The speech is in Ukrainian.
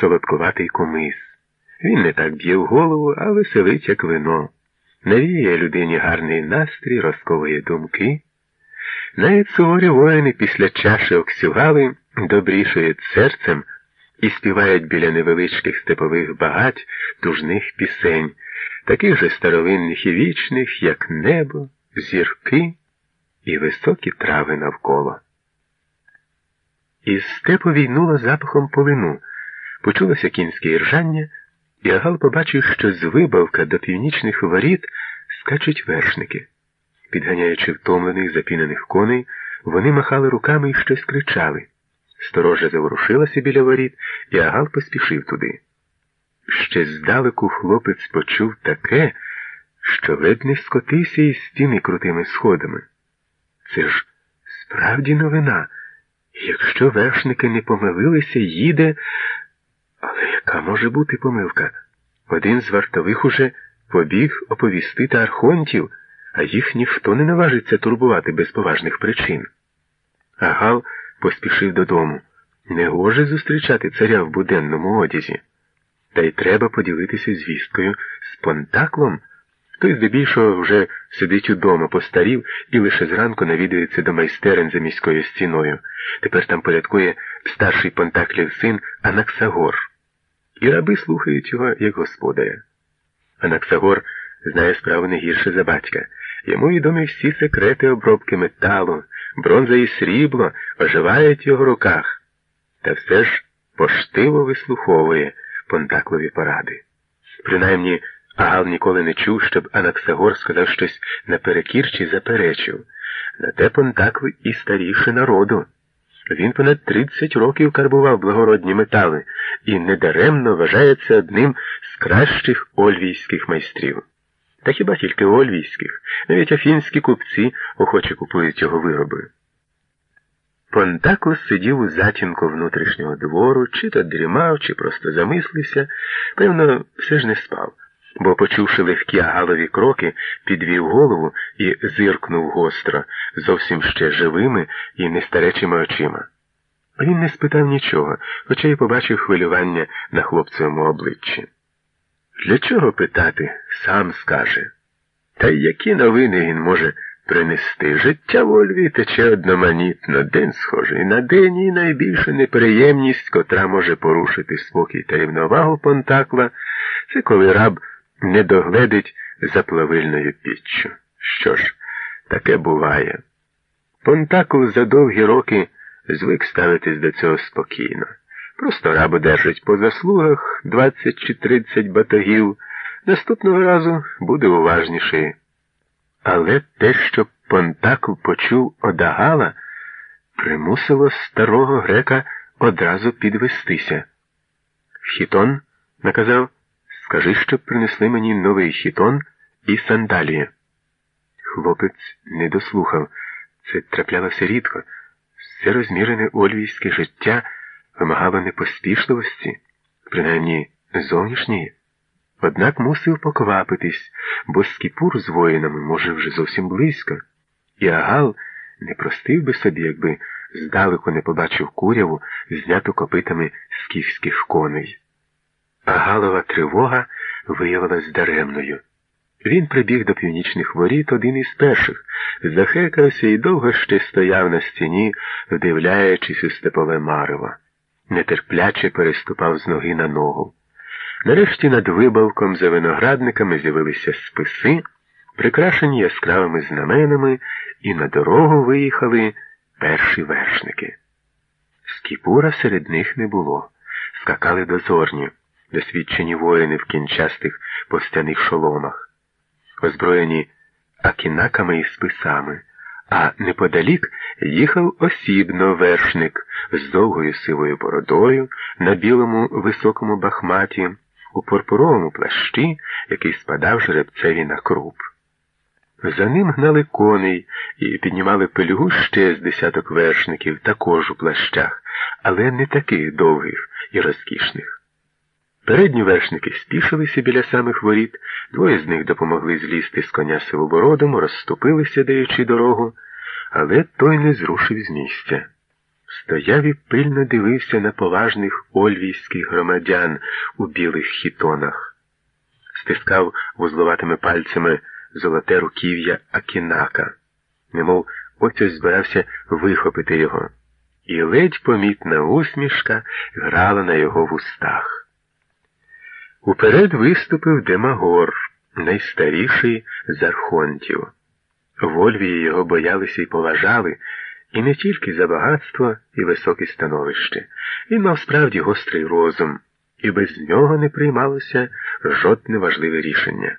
солодкуватий кумис. Він не так б'є в голову, а веселить, як вино. Навіє людині гарний настрій, розковує думки. Навіть суворі воїни після чаші оксюгали добрішують серцем і співають біля невеличких степових багать тужних пісень, таких же старовинних і вічних, як небо, зірки і високі трави навколо. Із степу війнуло запахом полину, почулося кінське іржання, і Агал побачив, що з вибавка до північних воріт скачуть вершники. Підганяючи втомлених, запінених коней, вони махали руками і щось кричали. Сторожа заворушилася біля воріт, і Агал поспішив туди. Ще здалеку хлопець почув таке, що ледь не скотився із стіни крутими сходами. Це ж справді новина. Якщо вершники не помилилися, їде. Але яка може бути помилка? Один з вартових уже побіг оповістити архонтів, а їх ніхто не наважиться турбувати без поважних причин. Агал поспішив додому. Негоже зустрічати царя в буденному одязі. Та й треба поділитися звісткою з Понтаклом. Той здебільшого вже сидить удома, постарів і лише зранку навідується до майстерень за міською стіною. Тепер там порядкує старший Понтаклів син Анаксагор. І раби слухають його як господаря. Анаксагор знає справу не гірше за батька. Йому відомі всі секрети обробки металу, бронза і срібло оживають в його руках. Та все ж поштиво вислуховує Понтаклові поради. Принаймні, Агал ніколи не чув, щоб Анаксагор сказав щось наперекір чи заперечив. На те Понтакл і старіше народу. Він понад 30 років карбував благородні метали і недаремно вважається одним з кращих ольвійських майстрів. Та хіба тільки ольвійських, навіть афінські купці охоче купують його вироби. Понтаклос сидів у затінку внутрішнього двору, чи то дрімав, чи просто замислився, певно, все ж не спав, бо, почувши легкі агалові кроки, підвів голову і зиркнув гостро, зовсім ще живими і нестаречими очима. Він не спитав нічого, хоча й побачив хвилювання на хлопцевому обличчі. Для чого питати, сам скаже. Та й які новини він може принести? Життя в Ольві тече одноманітно, день схожий на день і найбільша неприємність, котра може порушити спокій та рівновагу Понтакла, це коли раб не догледить за плавильною піччю. Що ж, таке буває. Понтакл за довгі роки звик ставитись до цього спокійно. Просто раб одержить по заслугах 20 чи 30 батагів, наступного разу буде уважніший. Але те, що Понтакл почув одагала, примусило старого грека одразу підвестися. Хітон наказав, скажи, щоб принесли мені новий хітон і сандалії. Хлопець не дослухав. Це траплялося рідко. Все розмірене ольвійське життя вимагало непоспішливості, принаймні зовнішньої. Однак мусив поквапитись, бо скіпур з воїнами може вже зовсім близько, і Агал не простив би собі, якби здалеку не побачив куряву, зняту копитами скіфських коней. Агалова тривога виявилась даремною. Він прибіг до північних воріт один із перших, захекався і довго ще стояв на стіні, вдивляючись у степове марево. Нетерпляче переступав з ноги на ногу. Нарешті над вибавком за виноградниками з'явилися списи, прикрашені яскравими знаменами, і на дорогу виїхали перші вершники. Скіпура серед них не було. Скакали дозорні, досвідчені воїни в кінчастих повстяних шоломах, озброєні акінаками і списами, а неподалік їхав осібно вершник з довгою сивою бородою на білому високому бахматі у пурпуровому плащі, який спадав жеребцеві на круп. За ним гнали коней і піднімали пельгу ще з десяток вершників, також у плащах, але не таких довгих і розкішних. Передні вершники спішилися біля самих воріт, двоє з них допомогли злізти з коня сивобородому, розступилися, даючи дорогу, але той не зрушив з місця. стояв і пильно дивився на поважних ольвійських громадян у білих хітонах, стискав вузловатими пальцями золоте руків'я Акінака, немов ось ось збирався вихопити його, і ледь помітна усмішка грала на його вустах. Уперед виступив Демагор, найстаріший з архонтів. В Ольвії його боялися і поважали, і не тільки за багатство і високе становище. Він мав справді гострий розум, і без нього не приймалося жодне важливе рішення.